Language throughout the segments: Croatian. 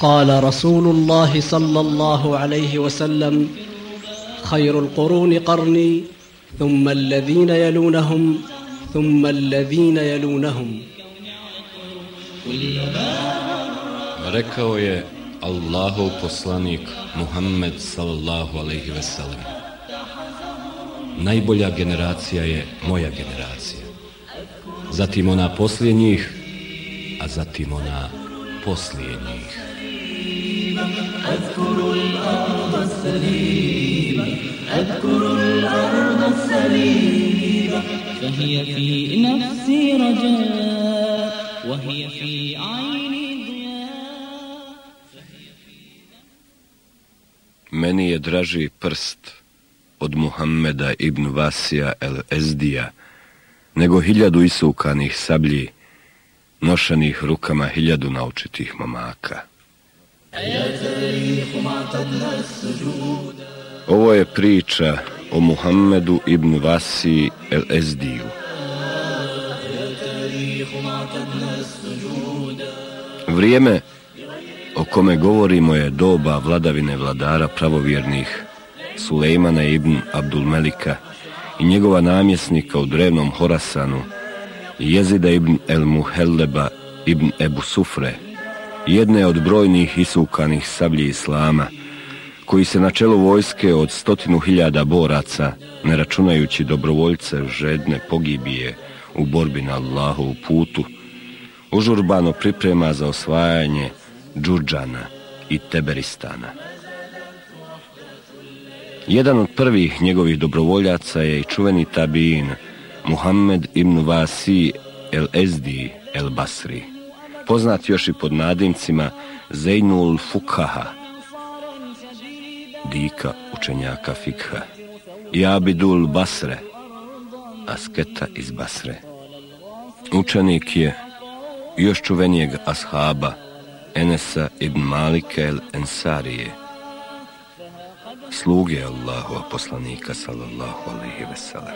قال رسول الله صلى الله عليه وسلم خير القرون قرني ثم الذين يلونهم ثم الذين يلونهم Rekao je Allahov poslanik Muhammed sallallahu alaihi veselem. Najbolja generacija je moja generacija. Zatim ona poslije njih, a zatim ona poslije njih. أذكر الأرض السليمة أذكر الأرض السليمة فهي في نفسي رجاء وهي في عيني ضياء Meni je draži prst od Muhammeda ibn Vasija el Ezdija, nego hiljadu isukanih sablji, nošenih rukama hiljadu naučitih mamaka. Ovo je priča o Muhammedu ibn Vasi el Ezdiju. Vrijeme o kome govorimo je doba vladavine vladara pravovjernih Sulejmana ibn Abdul Melika i njegova namjesnika u drevnom Horasanu Jezida ibn El Muhelleba ibn Ebu Sufre jedne od brojnih isukanih sablji Islama koji se na čelu vojske od stotinu hiljada boraca, ne računajući dobrovoljce žedne pogibije u borbi na Allahovu putu, užurbano priprema za osvajanje Džurđana i Teberistana. Jedan od prvih njegovih dobrovoljaca je i čuveni tabin Muhammed ibn Vasi el Ezdi el Basri, poznat još i pod nadimcima Zeinul Fukhaha, dika učenjaka fikha, i Abidul Basre, asketa iz Basre. Učenik je još čuvenijeg ashaba Enesa ibn Malika el Ensarije, sluge Allahova poslanika sallallahu alaihi veselem.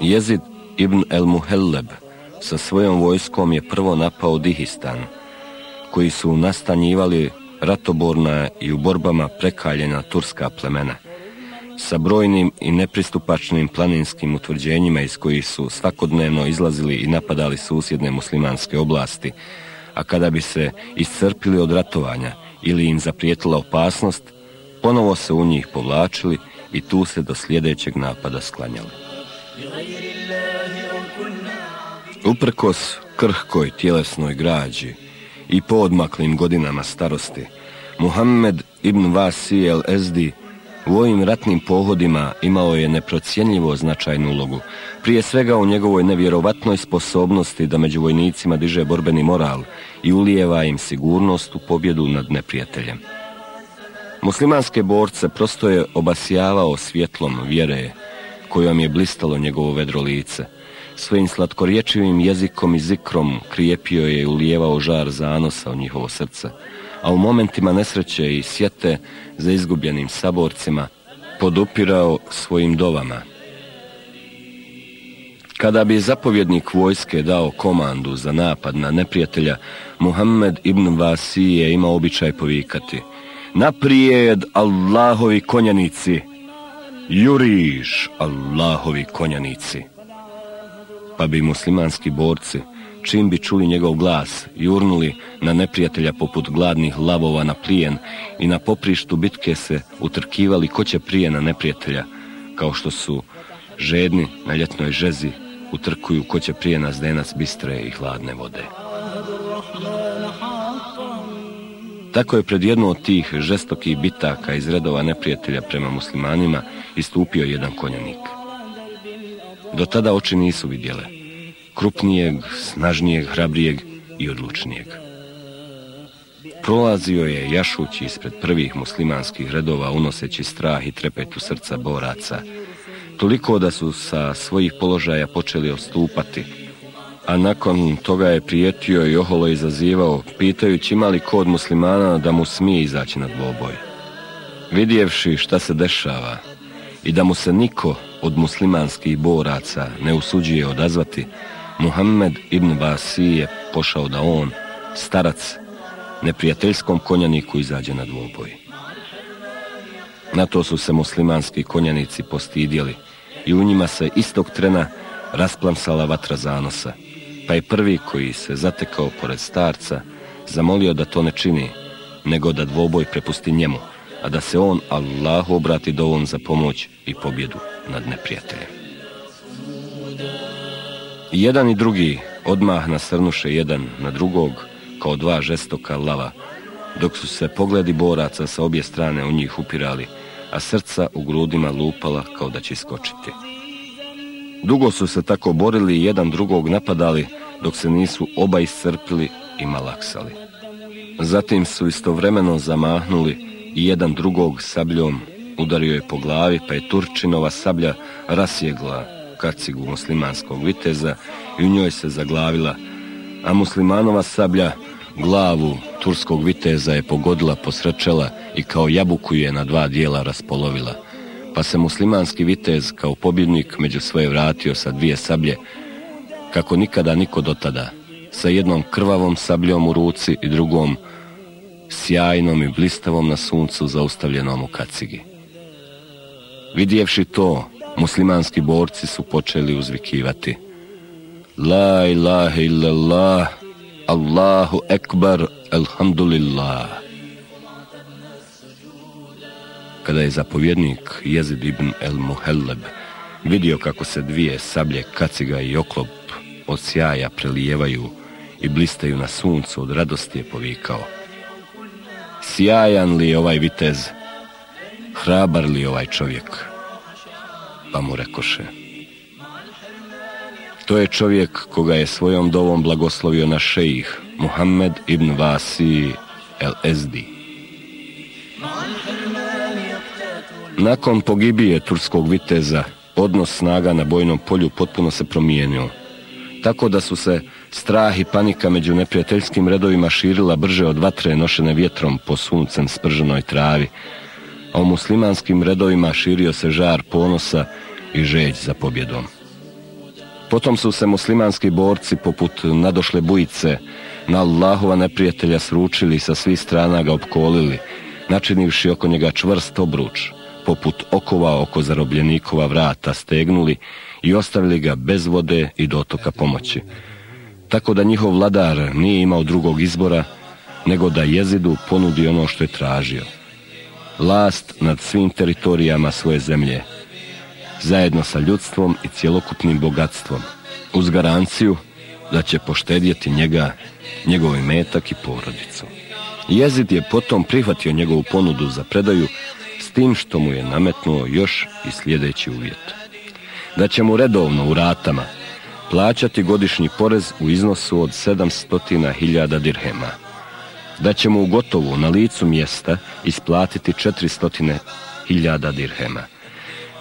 Jezid ibn el Muhelleb sa svojom vojskom je prvo napao Dihistan, koji su nastanjivali ratoborna i u borbama prekaljena turska plemena, sa brojnim i nepristupačnim planinskim utvrđenjima iz kojih su svakodnevno izlazili i napadali susjedne muslimanske oblasti, a kada bi se iscrpili od ratovanja ili im zaprijetila opasnost, ponovo se u njih povlačili i tu se do sljedećeg napada sklanjali. Uprkos krhkoj tjelesnoj građi i poodmaklim godinama starosti, Muhammed ibn Vasi el Ezdi u ovim ratnim pohodima imao je neprocjenljivo značajnu ulogu. Prije svega u njegovoj nevjerovatnoj sposobnosti da među vojnicima diže borbeni moral i ulijeva im sigurnost u pobjedu nad neprijateljem. Muslimanske borce prosto je obasjavao svjetlom vjere kojom je blistalo njegovo vedro lice. Svojim slatkorječivim jezikom i zikrom krijepio je i ulijevao žar zanosa u njihovo srce a u momentima nesreće i sjete za izgubljenim saborcima podupirao svojim dovama. Kada bi zapovjednik vojske dao komandu za napad na neprijatelja, Muhammed ibn Vasi je imao običaj povikati Naprijed Allahovi konjanici, juriš Allahovi konjanici. Pa bi muslimanski borci čim bi čuli njegov glas, jurnuli na neprijatelja poput gladnih lavova na plijen i na poprištu bitke se utrkivali ko će prije na neprijatelja, kao što su žedni na ljetnoj žezi utrkuju ko će prije na zdenac bistre i hladne vode. Tako je pred jednu od tih žestokih bitaka iz redova neprijatelja prema muslimanima istupio jedan konjanik. Do tada oči nisu vidjele krupnijeg, snažnijeg, hrabrijeg i odlučnijeg. Prolazio je jašući ispred prvih muslimanskih redova unoseći strah i trepet u srca boraca, toliko da su sa svojih položaja počeli ostupati, a nakon toga je prijetio i oholo izazivao, pitajući ima li kod muslimana da mu smije izaći na dvoboj. Vidjevši šta se dešava i da mu se niko od muslimanskih boraca ne usuđuje odazvati, Muhammed ibn Basi je pošao da on, starac, neprijateljskom konjaniku izađe na dvoboj. Na to su se muslimanski konjanici postidjeli i u njima se istog trena rasplamsala vatra zanosa, pa je prvi koji se zatekao pored starca zamolio da to ne čini, nego da dvoboj prepusti njemu, a da se on Allahu obrati dovoljno za pomoć i pobjedu nad neprijateljem. I jedan i drugi odmah nasrnuše jedan na drugog kao dva žestoka lava, dok su se pogledi boraca sa obje strane u njih upirali, a srca u grudima lupala kao da će iskočiti. Dugo su se tako borili i jedan drugog napadali, dok se nisu oba iscrpili i malaksali. Zatim su istovremeno zamahnuli i jedan drugog sabljom udario je po glavi, pa je Turčinova sablja rasjegla kacigu muslimanskog viteza i u njoj se zaglavila, a muslimanova sablja glavu turskog viteza je pogodila posrečela i kao jabuku je na dva dijela raspolovila. Pa se muslimanski vitez kao pobjednik među svoje vratio sa dvije sablje, kako nikada niko do tada, sa jednom krvavom sabljom u ruci i drugom sjajnom i blistavom na suncu zaustavljenom u kacigi. Vidjevši to, muslimanski borci su počeli uzvikivati. La ilaha illallah, Allahu ekbar, alhamdulillah. Kada je zapovjednik Jezid ibn el Muhelleb vidio kako se dvije sablje kaciga i oklop od sjaja prelijevaju i blistaju na suncu od radosti je povikao. Sjajan li je ovaj vitez? Hrabar li je ovaj čovjek? Pa mu rekoše. To je čovjek koga je svojom dovom blagoslovio na šejih, Muhammed ibn Vasi el Ezdi. Nakon pogibije turskog viteza, odnos snaga na bojnom polju potpuno se promijenio. Tako da su se strah i panika među neprijateljskim redovima širila brže od vatre nošene vjetrom po suncem sprženoj travi, a u muslimanskim redovima širio se žar ponosa i žeć za pobjedom. Potom su se muslimanski borci poput nadošle bujice na Allahova neprijatelja sručili sa svih strana ga opkolili, načinivši oko njega čvrst obruč, poput okova oko zarobljenikova vrata stegnuli i ostavili ga bez vode i dotoka pomoći. Tako da njihov vladar nije imao drugog izbora, nego da jezidu ponudi ono što je tražio. Last nad svim teritorijama svoje zemlje, zajedno sa ljudstvom i cjelokupnim bogatstvom, uz garanciju da će poštedjeti njega, njegov metak i porodicu. Jezid je potom prihvatio njegovu ponudu za predaju s tim što mu je nametnuo još i sljedeći uvjet. Da će mu redovno u ratama plaćati godišnji porez u iznosu od 700.000 dirhema. Da će mu u gotovu na licu mjesta isplatiti 400.000 dirhema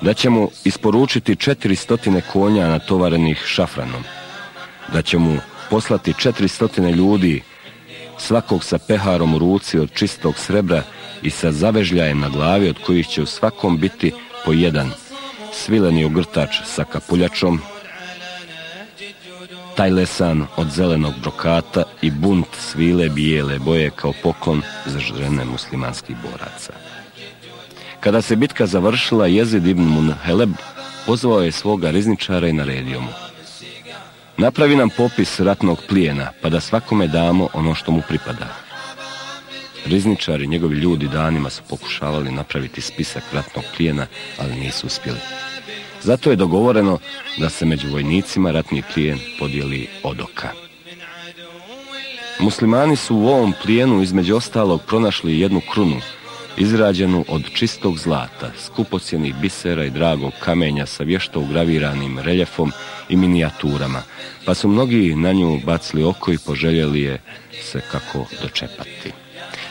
da će mu isporučiti stotine konja natovarenih šafranom, da će mu poslati stotine ljudi, svakog sa peharom u ruci od čistog srebra i sa zavežljajem na glavi od kojih će u svakom biti po jedan, svileni ogrtač sa kapuljačom, tajlesan od zelenog brokata i bunt svile bijele boje kao poklon za žene muslimanskih boraca. Kada se bitka završila, Jezid ibn Munheleb pozvao je svoga rizničara i naredio mu. Napravi nam popis ratnog plijena, pa da svakome damo ono što mu pripada. Rizničari, njegovi ljudi danima su pokušavali napraviti spisak ratnog plijena, ali nisu uspjeli. Zato je dogovoreno da se među vojnicima ratni plijen podijeli od oka. Muslimani su u ovom plijenu između ostalog pronašli jednu krunu, izrađenu od čistog zlata, skupocjenih bisera i dragog kamenja sa vješto ugraviranim reljefom i minijaturama, pa su mnogi na nju bacili oko i poželjeli je se kako dočepati.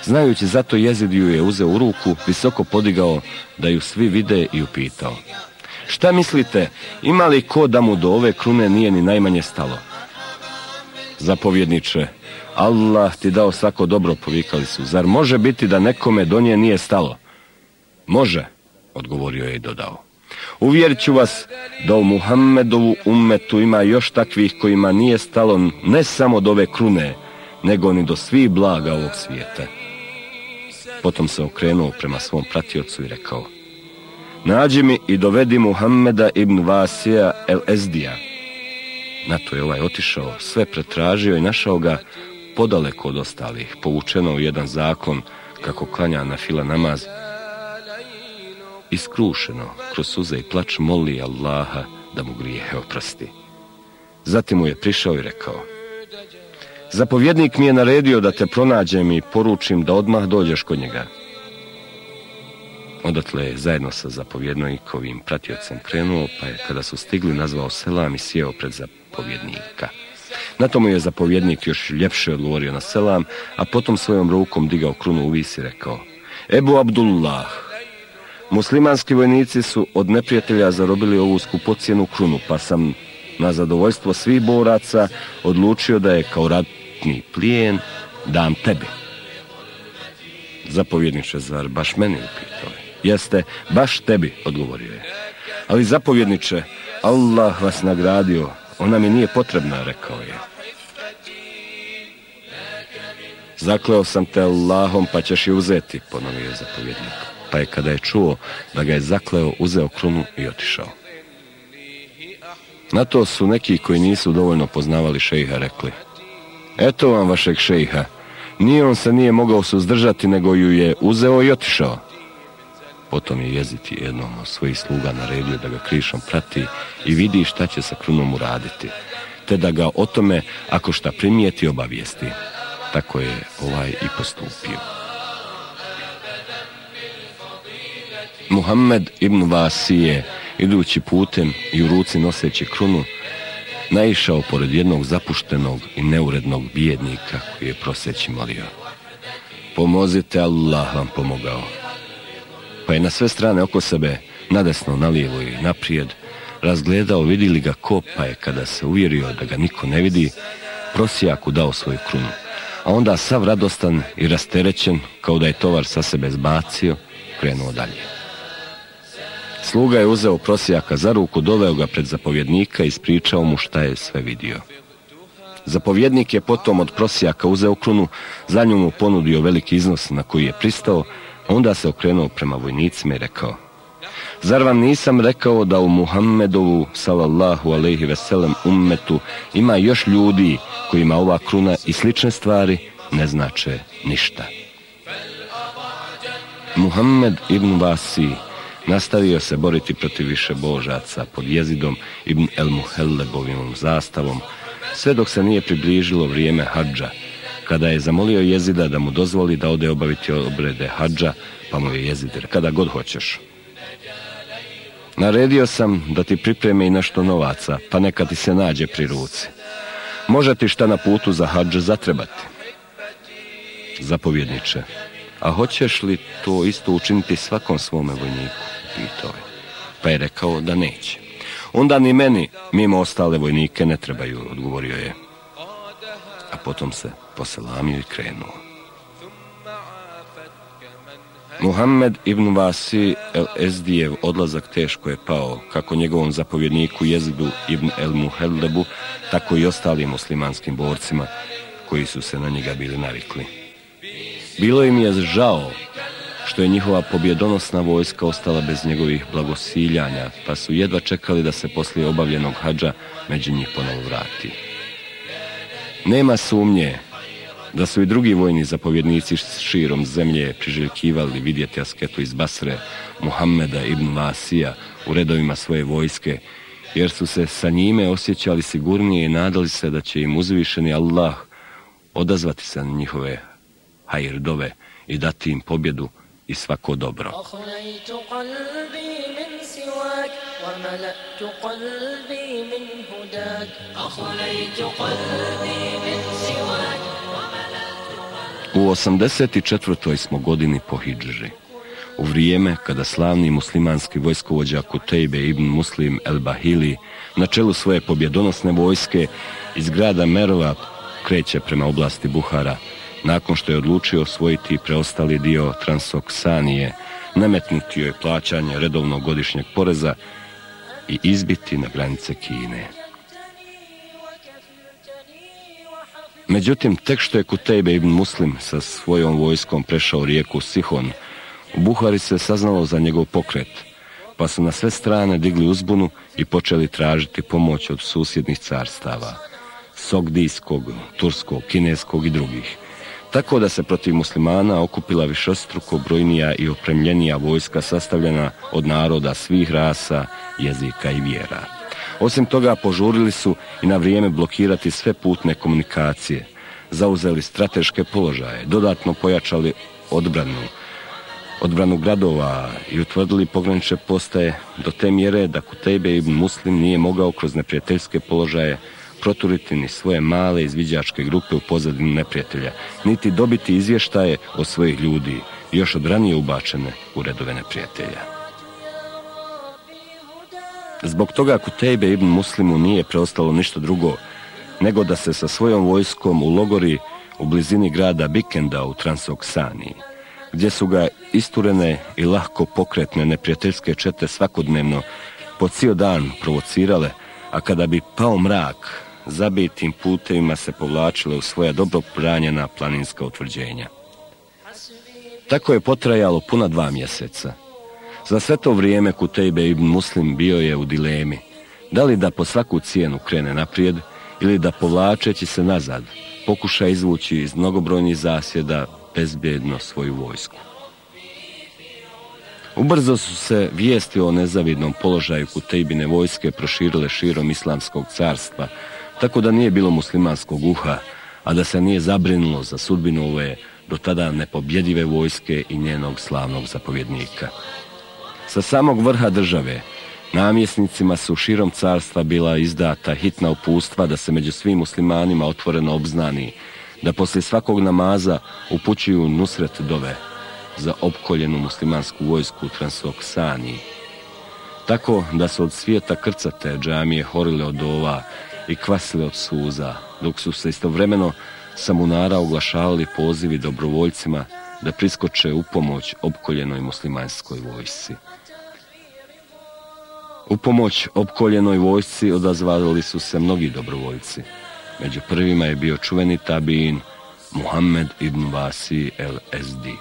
Znajući zato jezidiju je uzeo u ruku, visoko podigao da ju svi vide i upitao. Šta mislite, ima li ko da mu do ove krune nije ni najmanje stalo? Zapovjedniče, Allah ti dao svako dobro, povikali su. Zar može biti da nekome do nje nije stalo? Može, odgovorio je i dodao. Uvjerit ću vas da u Muhammedovu ummetu ima još takvih kojima nije stalo ne samo do ove krune, nego ni do svih blaga ovog svijeta. Potom se okrenuo prema svom pratiocu i rekao Nađi mi i dovedi Muhammeda ibn Vasija el Ezdija. Na to je ovaj otišao, sve pretražio i našao ga podaleko od ostalih, povučeno u jedan zakon kako klanja na fila namaz. Iskrušeno, kroz suze i plač moli Allaha da mu grijehe oprosti. Zatim mu je prišao i rekao Zapovjednik mi je naredio da te pronađem i poručim da odmah dođeš kod njega. Odatle je zajedno sa zapovjednikovim pratiocem krenuo, pa je kada su stigli nazvao selam i sjeo pred zapovjednika. Na tomu je zapovjednik još ljepše odgovorio na selam, a potom svojom rukom digao krunu u vis i rekao Ebu Abdullah, muslimanski vojnici su od neprijatelja zarobili ovu skupocjenu krunu, pa sam na zadovoljstvo svih boraca odlučio da je kao ratni plijen dam tebi. Zapovjedniče, zar baš meni upitao? Jeste, baš tebi, odgovorio je. Ali zapovjedniče, Allah vas nagradio, ona mi nije potrebna, rekao je. Zakleo sam te Allahom, pa ćeš je uzeti, ponovio je zapovjednik. Pa je kada je čuo da ga je zakleo, uzeo krunu i otišao. Na to su neki koji nisu dovoljno poznavali šejha rekli. Eto vam vašeg šejha. Nije on se nije mogao suzdržati, nego ju je uzeo i otišao. Potom je jeziti jednom od svojih sluga naredio da ga krišom prati i vidi šta će sa krunom uraditi, te da ga o tome, ako šta primijeti, obavijesti. Tako je ovaj i postupio. Muhammed ibn Vasije, idući putem i u ruci noseći krunu, naišao pored jednog zapuštenog i neurednog bijednika koji je proseći molio. Pomozite, Allah vam pomogao pa je na sve strane oko sebe, nadesno, nalijevo i naprijed, razgledao, vidi li ga ko, pa je kada se uvjerio da ga niko ne vidi, prosijaku dao svoju krunu. A onda sav radostan i rasterećen, kao da je tovar sa sebe zbacio, krenuo dalje. Sluga je uzeo prosijaka za ruku, doveo ga pred zapovjednika i ispričao mu šta je sve vidio. Zapovjednik je potom od prosijaka uzeo krunu, za nju mu ponudio veliki iznos na koji je pristao, Onda se okrenuo prema vojnicima i rekao Zar vam nisam rekao da u Muhammedovu sallallahu alaihi veselem ummetu ima još ljudi kojima ova kruna i slične stvari ne znače ništa. Muhammed ibn Vasi nastavio se boriti protiv više božaca pod jezidom ibn el Muhellebovinom zastavom sve dok se nije približilo vrijeme hađa kada je zamolio jezida da mu dozvoli da ode obaviti obrede hađa, pa mu je jezid kada god hoćeš. Naredio sam da ti pripreme i nešto novaca, pa neka ti se nađe pri ruci. Može ti šta na putu za hađa zatrebati? Zapovjedniče, a hoćeš li to isto učiniti svakom svome vojniku? Pitao je. Pa je rekao da neće. Onda ni meni, mimo ostale vojnike, ne trebaju, odgovorio je. A potom se poselamio i krenuo. Muhammed ibn Vasi el Ezdijev odlazak teško je pao, kako njegovom zapovjedniku Jezidu ibn el Muhellebu, tako i ostalim muslimanskim borcima koji su se na njega bili navikli. Bilo im je žao što je njihova pobjedonosna vojska ostala bez njegovih blagosiljanja, pa su jedva čekali da se poslije obavljenog hađa među njih ponovo vrati. Nema sumnje da su i drugi vojni zapovjednici širom zemlje priželjkivali vidjeti asketu iz Basre, Muhammeda ibn Vasija u redovima svoje vojske, jer su se sa njime osjećali sigurnije i nadali se da će im uzvišeni Allah odazvati se na njihove hajrdove i dati im pobjedu i svako dobro. U 84. smo godini po Hidžri. U vrijeme kada slavni muslimanski vojskovođa Kutejbe ibn Muslim el Bahili na čelu svoje pobjedonosne vojske iz grada Merova kreće prema oblasti Buhara, nakon što je odlučio osvojiti preostali dio Transoksanije, nametnuti joj plaćanje redovnog godišnjeg poreza i izbiti na granice Kine. Međutim, tek što je Kutejbe ibn Muslim sa svojom vojskom prešao rijeku Sihon, u Buhari se saznalo za njegov pokret, pa su na sve strane digli uzbunu i počeli tražiti pomoć od susjednih carstava, Sogdijskog, Turskog, Kineskog i drugih. Tako da se protiv muslimana okupila višestruko brojnija i opremljenija vojska sastavljena od naroda svih rasa, jezika i vjera. Osim toga, požurili su i na vrijeme blokirati sve putne komunikacije, zauzeli strateške položaje, dodatno pojačali odbranu, odbranu gradova i utvrdili pogranične postaje do te mjere da Kutejbe ibn Muslim nije mogao kroz neprijateljske položaje proturiti ni svoje male izviđačke grupe u pozadinu neprijatelja, niti dobiti izvještaje od svojih ljudi, još od ranije ubačene u redove neprijatelja. Zbog toga Kutejbe ibn Muslimu nije preostalo ništa drugo, nego da se sa svojom vojskom u logori u blizini grada Bikenda u Transoksaniji, gdje su ga isturene i lahko pokretne neprijateljske čete svakodnevno po cijel dan provocirale, a kada bi pao mrak, zabitim putevima se povlačile u svoja dobro pranjena planinska utvrđenja. Tako je potrajalo puna dva mjeseca. Za sve to vrijeme Kutejbe ibn Muslim bio je u dilemi, da li da po svaku cijenu krene naprijed ili da povlačeći se nazad pokuša izvući iz mnogobrojnih zasjeda bezbjedno svoju vojsku. Ubrzo su se vijesti o nezavidnom položaju Kutejbine vojske proširile širom islamskog carstva, tako da nije bilo muslimanskog uha, a da se nije zabrinulo za sudbinu ove do tada nepobjedive vojske i njenog slavnog zapovjednika. Sa samog vrha države, namjesnicima su širom carstva bila izdata hitna upustva da se među svim muslimanima otvoreno obznani, da poslije svakog namaza upućuju nusret dove za opkoljenu muslimansku vojsku u Transoksaniji. Tako da su od svijeta krcate džamije horile od ova i kvasile od suza, dok su se istovremeno sa munara oglašavali pozivi dobrovoljcima da priskoče u pomoć opkoljenoj muslimanskoj vojsci. U pomoć opkoljenoj vojsci odazvali su se mnogi dobrovoljci. Među prvima je bio čuveni tabin Muhammed ibn Vasi Ezdi.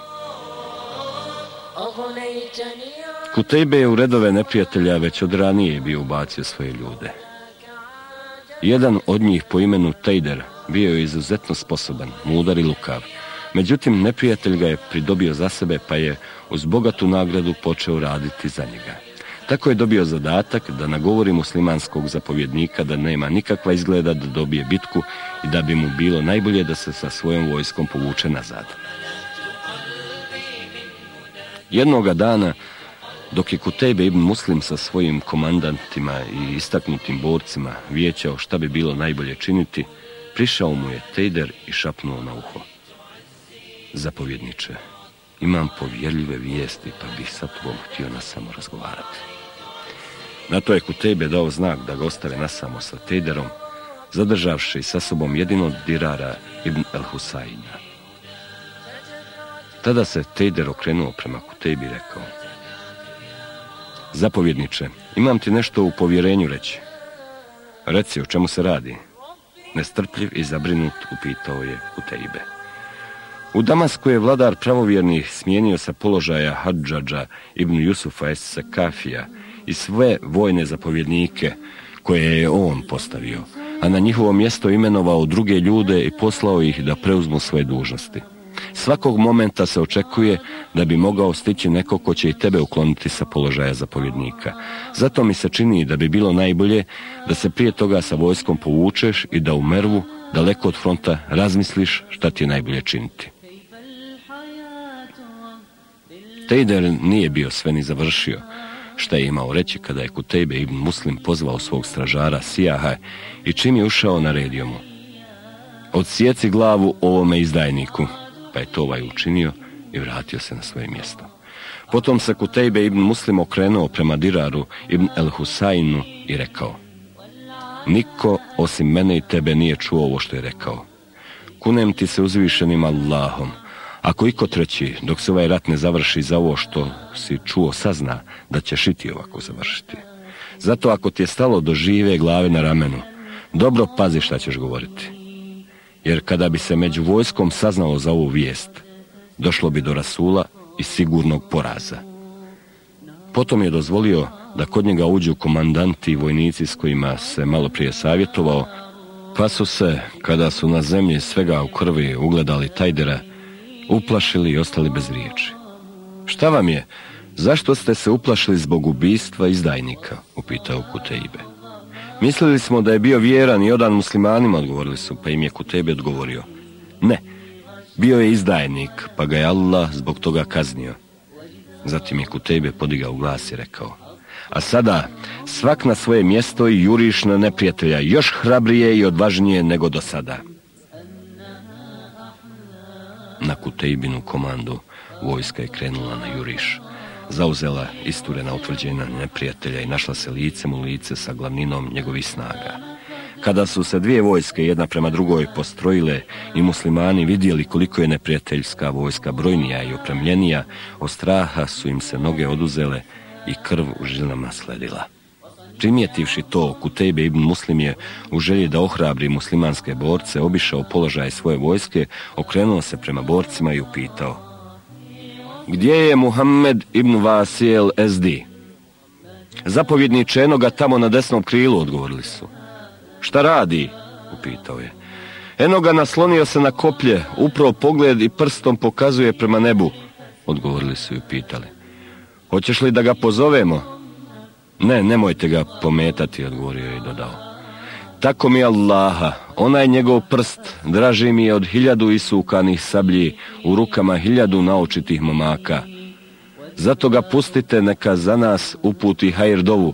Kutejbe je u redove neprijatelja već od ranije bio ubacio svoje ljude. Jedan od njih po imenu Tejder bio je izuzetno sposoban, mudar i lukav. Međutim, neprijatelj ga je pridobio za sebe pa je uz bogatu nagradu počeo raditi za njega. Tako je dobio zadatak da nagovori muslimanskog zapovjednika da nema nikakva izgleda da dobije bitku i da bi mu bilo najbolje da se sa svojom vojskom povuče nazad. Jednoga dana dok je Kutejbe ibn Muslim sa svojim komandantima i istaknutim borcima vijećao šta bi bilo najbolje činiti, prišao mu je Tejder i šapnuo na uho. Zapovjedniče, imam povjerljive vijesti, pa bih sa tobom htio nas samo razgovarati. Na to je Kutejbe dao znak da ga ostave nasamo sa Tejderom, zadržavši sa sobom jedino dirara ibn el Husajna. Tada se Tejder okrenuo prema Kutejbi i rekao, Zapovjedniče, imam ti nešto u povjerenju reći. Reci, o čemu se radi? Nestrpljiv i zabrinut upitao je Utejbe. U Damasku je vladar pravovjernih smijenio sa položaja Hadžadža ibn Jusufa es Kafija i sve vojne zapovjednike koje je on postavio, a na njihovo mjesto imenovao druge ljude i poslao ih da preuzmu svoje dužnosti. Svakog momenta se očekuje da bi mogao stići neko ko će i tebe ukloniti sa položaja zapovjednika. Zato mi se čini da bi bilo najbolje da se prije toga sa vojskom povučeš i da u Mervu, daleko od fronta, razmisliš šta ti je najbolje činiti. Tejder nije bio sve ni završio, šta je imao reći kada je Kutejbe ibn Muslim pozvao svog stražara Sijaha i čim je ušao naredio mu. Odsjeci glavu ovome izdajniku, pa je to ovaj učinio i vratio se na svoje mjesto. Potom se Kutejbe ibn Muslim okrenuo prema Diraru ibn El Husainu i rekao Niko osim mene i tebe nije čuo ovo što je rekao. Kunem ti se uzvišenim Allahom. Ako iko treći, dok se ovaj rat ne završi za ovo što si čuo sazna, da ćeš i ti ovako završiti. Zato ako ti je stalo do žive glave na ramenu, dobro pazi šta ćeš govoriti. jer kada bi se među vojskom saznalo za ovu vijest, došlo bi do Rasula i sigurnog poraza. Potom je dozvolio da kod njega uđu komandanti i vojnici s kojima se malo prije savjetovao, pa su se, kada su na zemlji svega u krvi ugledali Tajdera, uplašili i ostali bez riječi. Šta vam je? Zašto ste se uplašili zbog ubistva izdajnika? upitao Kutejbe. Mislili smo da je bio vjeran i odan muslimanima, odgovorili su, pa im je Kutejbe odgovorio. Ne, bio je izdajnik, pa ga je Allah zbog toga kaznio. Zatim je Kutejbe podigao glas i rekao. A sada, svak na svoje mjesto i juriš na neprijatelja, još hrabrije i odvažnije nego do sada. Na Kutejbinu komandu vojska je krenula na juriš. Zauzela isturena utvrđena neprijatelja i našla se licem u lice sa glavninom njegovih snaga. Kada su se dvije vojske jedna prema drugoj postrojile i muslimani vidjeli koliko je neprijateljska vojska brojnija i opremljenija, od straha su im se noge oduzele i krv u žilama sledila. Primijetivši to, Kutejbe ibn Muslim je u želji da ohrabri muslimanske borce obišao položaj svoje vojske, okrenuo se prema borcima i upitao Gdje je Muhammed ibn Vasijel SD? Zapovjedniče, eno ga tamo na desnom krilu, odgovorili su. Šta radi? upitao je. Eno ga naslonio se na koplje, upravo pogled i prstom pokazuje prema nebu, odgovorili su i upitali. Hoćeš li da ga pozovemo? Ne, nemojte ga pometati, odgovorio je i dodao. Tako mi Allaha, onaj njegov prst draži mi je od hiljadu isukanih sablji u rukama hiljadu naučitih momaka. Zato ga pustite neka za nas uputi hajr dovu,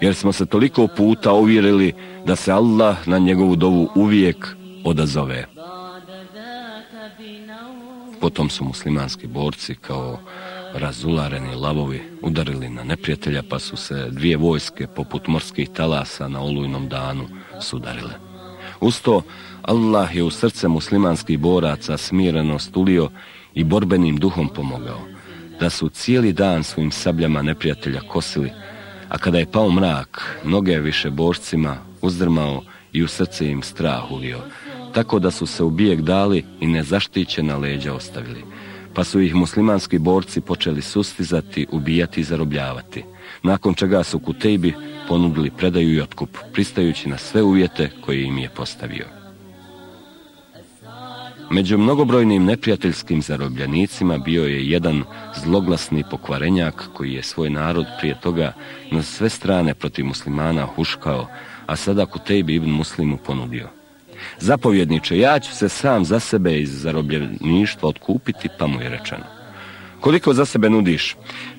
jer smo se toliko puta uvjerili da se Allah na njegovu dovu uvijek odazove. Potom su muslimanski borci kao razulareni lavovi udarili na neprijatelja pa su se dvije vojske poput morskih talasa na olujnom danu sudarile. Usto Allah je u srce muslimanskih boraca smireno stulio i borbenim duhom pomogao, da su cijeli dan svojim sabljama neprijatelja kosili, a kada je pao mrak, noge više borcima uzdrmao i u srce im strah ulio, tako da su se u bijeg dali i nezaštićena leđa ostavili pa su ih muslimanski borci počeli sustizati, ubijati i zarobljavati. Nakon čega su Kutejbi ponudili predaju i otkup, pristajući na sve uvjete koje im je postavio. Među mnogobrojnim neprijateljskim zarobljenicima bio je jedan zloglasni pokvarenjak koji je svoj narod prije toga na sve strane protiv muslimana huškao, a sada Kutejbi ibn Muslimu ponudio – Zapovjedniče, ja ću se sam za sebe iz zarobljeništva otkupiti, pa mu je rečeno. Koliko za sebe nudiš?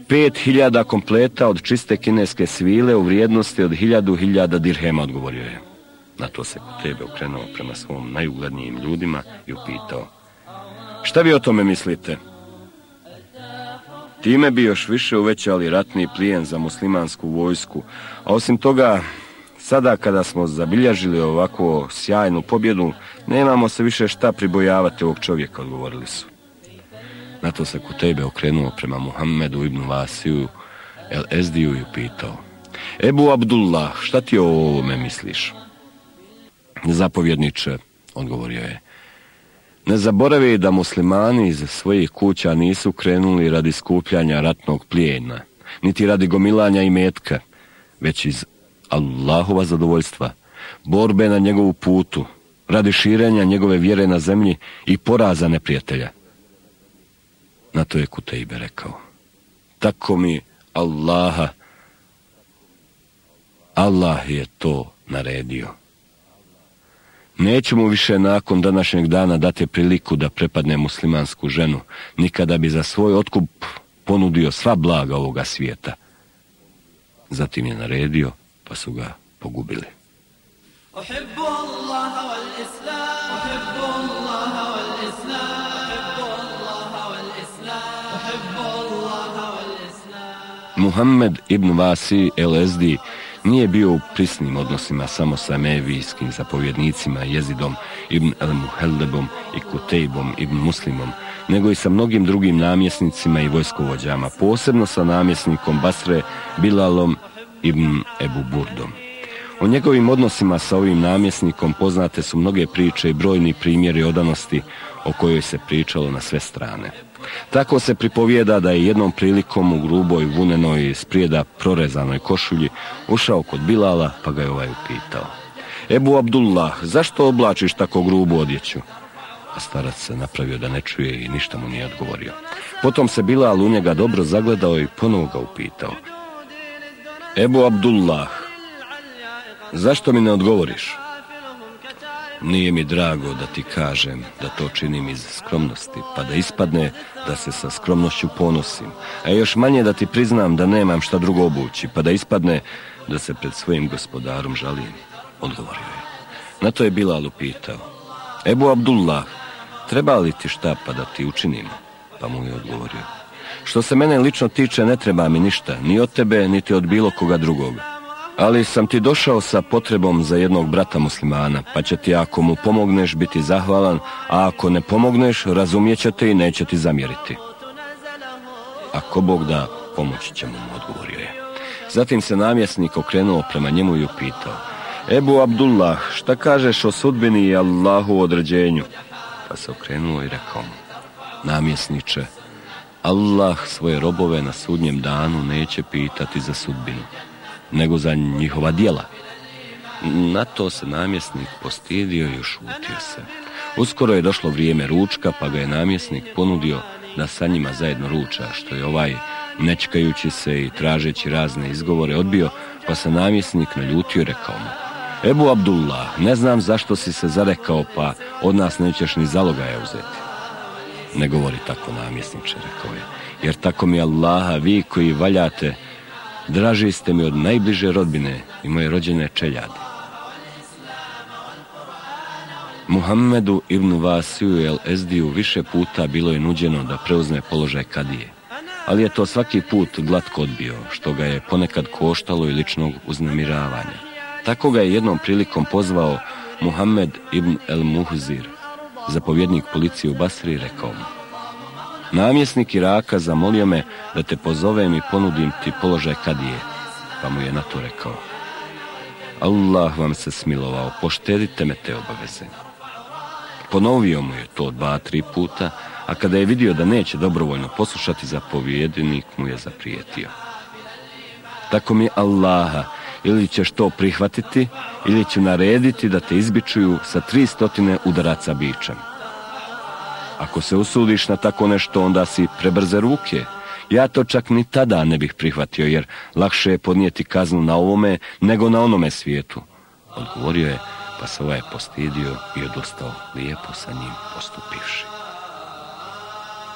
Pet hiljada kompleta od čiste kineske svile u vrijednosti od hiljadu hiljada dirhema, odgovorio je. Na to se tebe okrenuo prema svom najuglednijim ljudima i upitao. Šta vi o tome mislite? Time bi još više uvećali ratni plijen za muslimansku vojsku, a osim toga Sada kada smo zabilježili ovako sjajnu pobjedu, nemamo se više šta pribojavati ovog čovjeka, odgovorili su. Na to se tebe okrenuo prema Muhammedu ibn Vasiju, El Ezdiju i upitao. Ebu Abdullah, šta ti o ovome misliš? Zapovjedniče, odgovorio je. Ne zaboravi da muslimani iz svojih kuća nisu krenuli radi skupljanja ratnog plijena, niti radi gomilanja i metka, već iz Allahova zadovoljstva, borbe na njegovu putu, radi širenja njegove vjere na zemlji i poraza neprijatelja. Na to je Kutejbe rekao. Tako mi Allaha, Allah je to naredio. Neću mu više nakon današnjeg dana dati priliku da prepadne muslimansku ženu, nikada bi za svoj otkup ponudio sva blaga ovoga svijeta. Zatim je naredio pa su ga pogubili. Muhammed ibn Vasi el-Ezdi nije bio u prisnim odnosima samo sa mevijskim zapovjednicima Jezidom ibn el-Muhellebom i Kutejbom ibn Muslimom, nego i sa mnogim drugim namjesnicima i vojskovođama, posebno sa namjesnikom Basre Bilalom ibn Ebu Burdom. O njegovim odnosima sa ovim namjesnikom poznate su mnoge priče i brojni primjeri odanosti o kojoj se pričalo na sve strane. Tako se pripovijeda da je jednom prilikom u gruboj, vunenoj, sprijeda prorezanoj košulji ušao kod Bilala pa ga je ovaj upitao. Ebu Abdullah, zašto oblačiš tako grubu odjeću? A starac se napravio da ne čuje i ništa mu nije odgovorio. Potom se Bilal u njega dobro zagledao i ponovo ga upitao. Ebu Abdullah, zašto mi ne odgovoriš? Nije mi drago da ti kažem da to činim iz skromnosti, pa da ispadne da se sa skromnošću ponosim, a još manje da ti priznam da nemam šta drugo obući, pa da ispadne da se pred svojim gospodarom žalim, odgovorio je. Na to je Bilal upitao. Ebu Abdullah, treba li ti šta pa da ti učinimo? Pa mu je odgovorio. Što se mene lično tiče, ne treba mi ništa, ni od tebe, niti od bilo koga drugoga. Ali sam ti došao sa potrebom za jednog brata muslimana, pa će ti ako mu pomogneš biti zahvalan, a ako ne pomogneš, razumijet će te i neće ti zamjeriti. Ako Bog da, pomoći će mu, odgovorio je. Zatim se namjesnik okrenuo prema njemu i upitao. Ebu Abdullah, šta kažeš o sudbini i Allahu određenju? Pa se okrenuo i rekao mu. Namjesniče, Allah svoje robove na sudnjem danu neće pitati za sudbinu nego za njihova djela. Na to se namjesnik postidio i ušutio se. Uskoro je došlo vrijeme ručka, pa ga je namjesnik ponudio da sa njima zajedno ruča, što je ovaj, nečkajući se i tražeći razne izgovore, odbio, pa se namjesnik naljutio i rekao mu Ebu Abdullah, ne znam zašto si se zarekao, pa od nas nećeš ni zalogaja uzeti. Ne govori tako namjesniče, rekao je, jer tako mi Allaha, vi koji valjate, Draži ste mi od najbliže rodbine i moje rođene čeljade. Muhammedu ibn Vasiju el Ezdiju više puta bilo je nuđeno da preuzme položaj kadije, ali je to svaki put glatko odbio, što ga je ponekad koštalo i ličnog uznemiravanja. Tako ga je jednom prilikom pozvao Muhammed ibn el Muhzir, zapovjednik policije u Basri, rekao mu Namjesnik Iraka zamolio me da te pozovem i ponudim ti položaj kadije, pa mu je na to rekao. Allah vam se smilovao, poštedite me te obaveze. Ponovio mu je to dva, tri puta, a kada je vidio da neće dobrovoljno poslušati zapovjednik mu je zaprijetio. Tako mi Allaha, ili ćeš to prihvatiti, ili ću narediti da te izbičuju sa tri stotine udaraca bičem. Ako se usudiš na tako nešto, onda si prebrze ruke. Ja to čak ni tada ne bih prihvatio, jer lakše je podnijeti kaznu na ovome nego na onome svijetu. Odgovorio je, pa se ovaj postidio i odostao lijepo sa njim postupivši.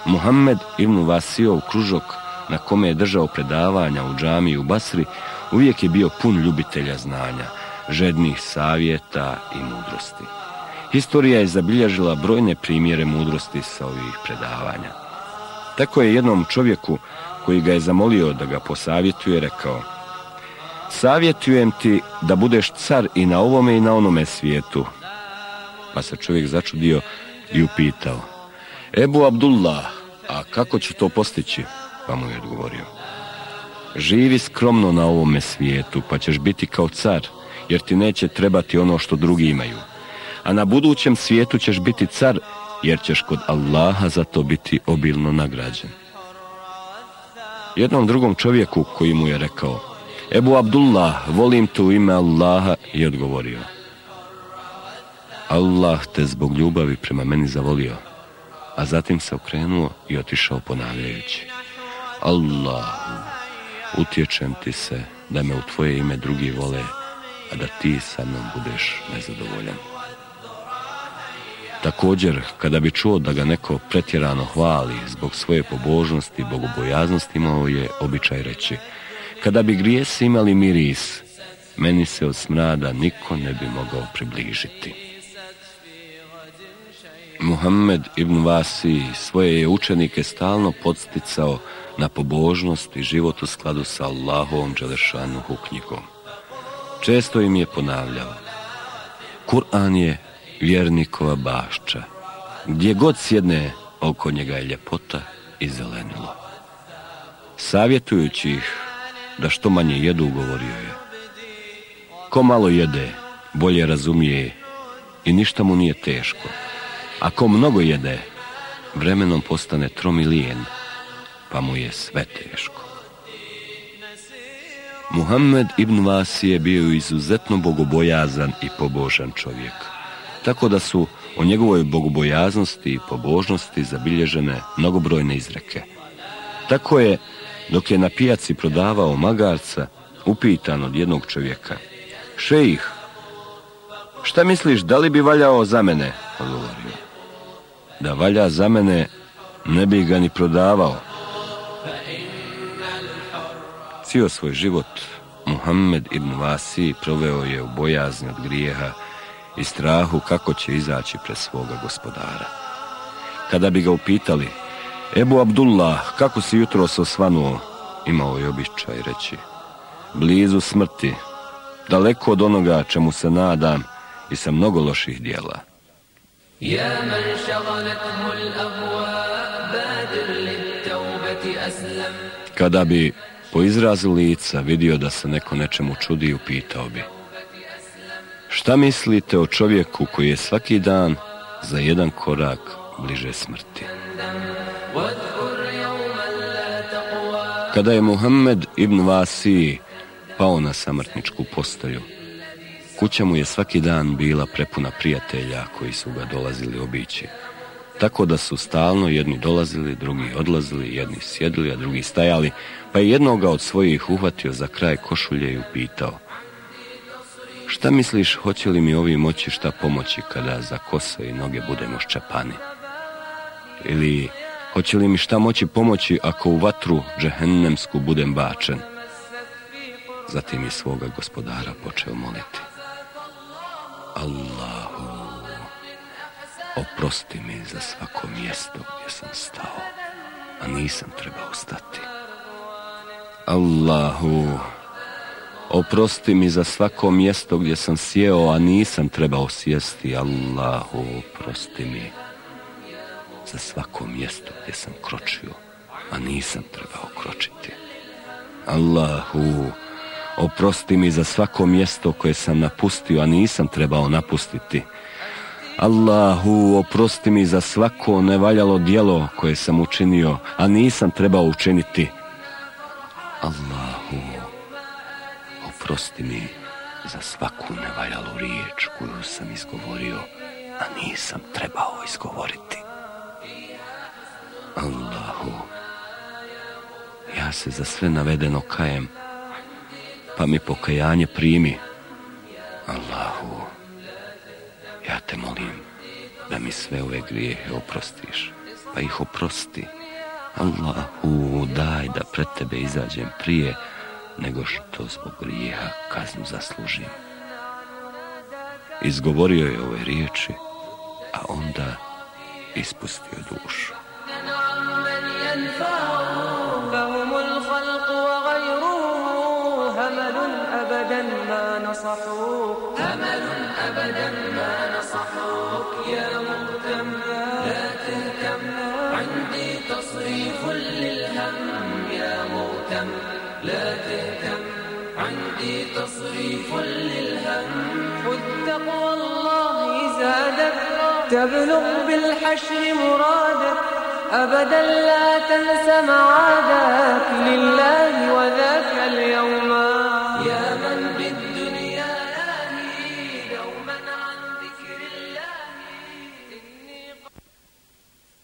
Muhammed ibn Vasio kružok na kome je držao predavanja u džami u Basri uvijek je bio pun ljubitelja znanja, žednih savjeta i mudrosti. Historija je zabilježila brojne primjere mudrosti sa ovih predavanja. Tako je jednom čovjeku koji ga je zamolio da ga posavjetuje rekao Savjetujem ti da budeš car i na ovome i na onome svijetu. Pa se čovjek začudio i upitao Ebu Abdullah, a kako ću to postići? Pa mu je odgovorio Živi skromno na ovome svijetu, pa ćeš biti kao car, jer ti neće trebati ono što drugi imaju a na budućem svijetu ćeš biti car, jer ćeš kod Allaha za to biti obilno nagrađen. Jednom drugom čovjeku koji mu je rekao, Ebu Abdullah, volim tu ime Allaha, i odgovorio, Allah te zbog ljubavi prema meni zavolio, a zatim se okrenuo i otišao ponavljajući, Allahu, utječem ti se da me u tvoje ime drugi vole, a da ti sa mnom budeš nezadovoljan. Također, kada bi čuo da ga neko pretjerano hvali zbog svoje pobožnosti bogobojaznosti, imao je običaj reći Kada bi grijesi imali miris, meni se od smrada niko ne bi mogao približiti. Muhammed ibn Vasi svoje je učenike stalno podsticao na pobožnost i život u skladu sa Allahovom Đelešanu knjigom. Često im je ponavljao Kur'an je vjernikova bašča. Gdje god sjedne, oko njega je ljepota i zelenilo. Savjetujući ih da što manje jedu, govorio je. Ko malo jede, bolje razumije i ništa mu nije teško. Ako mnogo jede, vremenom postane tromilijen, pa mu je sve teško. Muhammed ibn Vasi je bio izuzetno bogobojazan i pobožan čovjek. Tako da su o njegovoj bogobojaznosti i pobožnosti zabilježene mnogobrojne izreke. Tako je, dok je na pijaci prodavao magarca, upitan od jednog čovjeka. Šejih, šta misliš, da li bi valjao za mene? Odgovorio. Da valja za mene, ne bi ga ni prodavao. Cijel svoj život Muhammed ibn Vasi proveo je u bojazni od grijeha i strahu kako će izaći pred svoga gospodara. Kada bi ga upitali, Ebu Abdullah, kako si jutro se osvanuo, imao je običaj reći, blizu smrti, daleko od onoga čemu se nadam i sa mnogo loših dijela. Kada bi po izrazu lica vidio da se neko nečemu čudi, upitao bi. Šta mislite o čovjeku koji je svaki dan za jedan korak bliže smrti? Kada je Muhammed ibn Vasi pao na samrtničku postaju, kuća mu je svaki dan bila prepuna prijatelja koji su ga dolazili obići. Tako da su stalno jedni dolazili, drugi odlazili, jedni sjedili, a drugi stajali, pa je jednoga od svojih uhvatio za kraj košulje i upitao. Šta misliš, hoće li mi ovi moći šta pomoći kada za kose i noge budemo ščepani? Ili hoće li mi šta moći pomoći ako u vatru džehennemsku budem bačen? Zatim je svoga gospodara počeo moliti. Allahu, oprosti mi za svako mjesto gdje sam stao, a nisam trebao stati. Allahu, oprosti mi za svako mjesto gdje sam sjeo, a nisam trebao sjesti. Allahu, oprosti mi za svako mjesto gdje sam kročio, a nisam trebao kročiti. Allahu, oprosti mi za svako mjesto koje sam napustio, a nisam trebao napustiti. Allahu, oprosti mi za svako nevaljalo djelo koje sam učinio, a nisam trebao učiniti. Allahu, oprosti mi za svaku nevaljalu riječ koju sam izgovorio, a nisam trebao izgovoriti. Allahu, ja se za sve navedeno kajem, pa mi pokajanje primi. Allahu, ja te molim da mi sve ove grijehe oprostiš, pa ih oprosti. Allahu, daj da pred tebe izađem prije nego što zbog grijeha kaznu zaslužim. Izgovorio je ove riječi, a onda ispustio dušu. ما نصحوا همل أبدا ما نصحوا يا مهتم لا تهتم عندي تصريف للهم يا مهتم لا تهتم عندي تصريف للهم خذ تقوى الله زادك تبلغ بالحشر مرادك أبدا لا تنس معادك